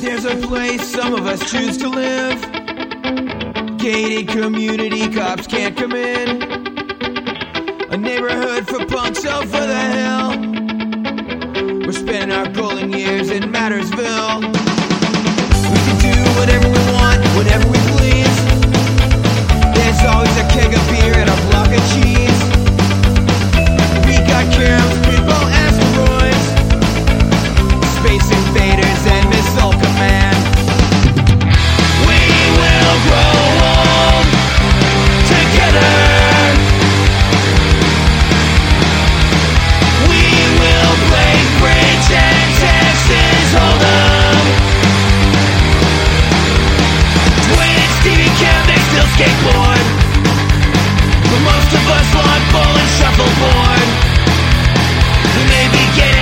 Here's a place some of us choose to live. Gated community, cops can't come in. A neighborhood for punks over the hill. We're spending our golden years in Mattersville. Most of us want ball and shuffleboard. We may be getting.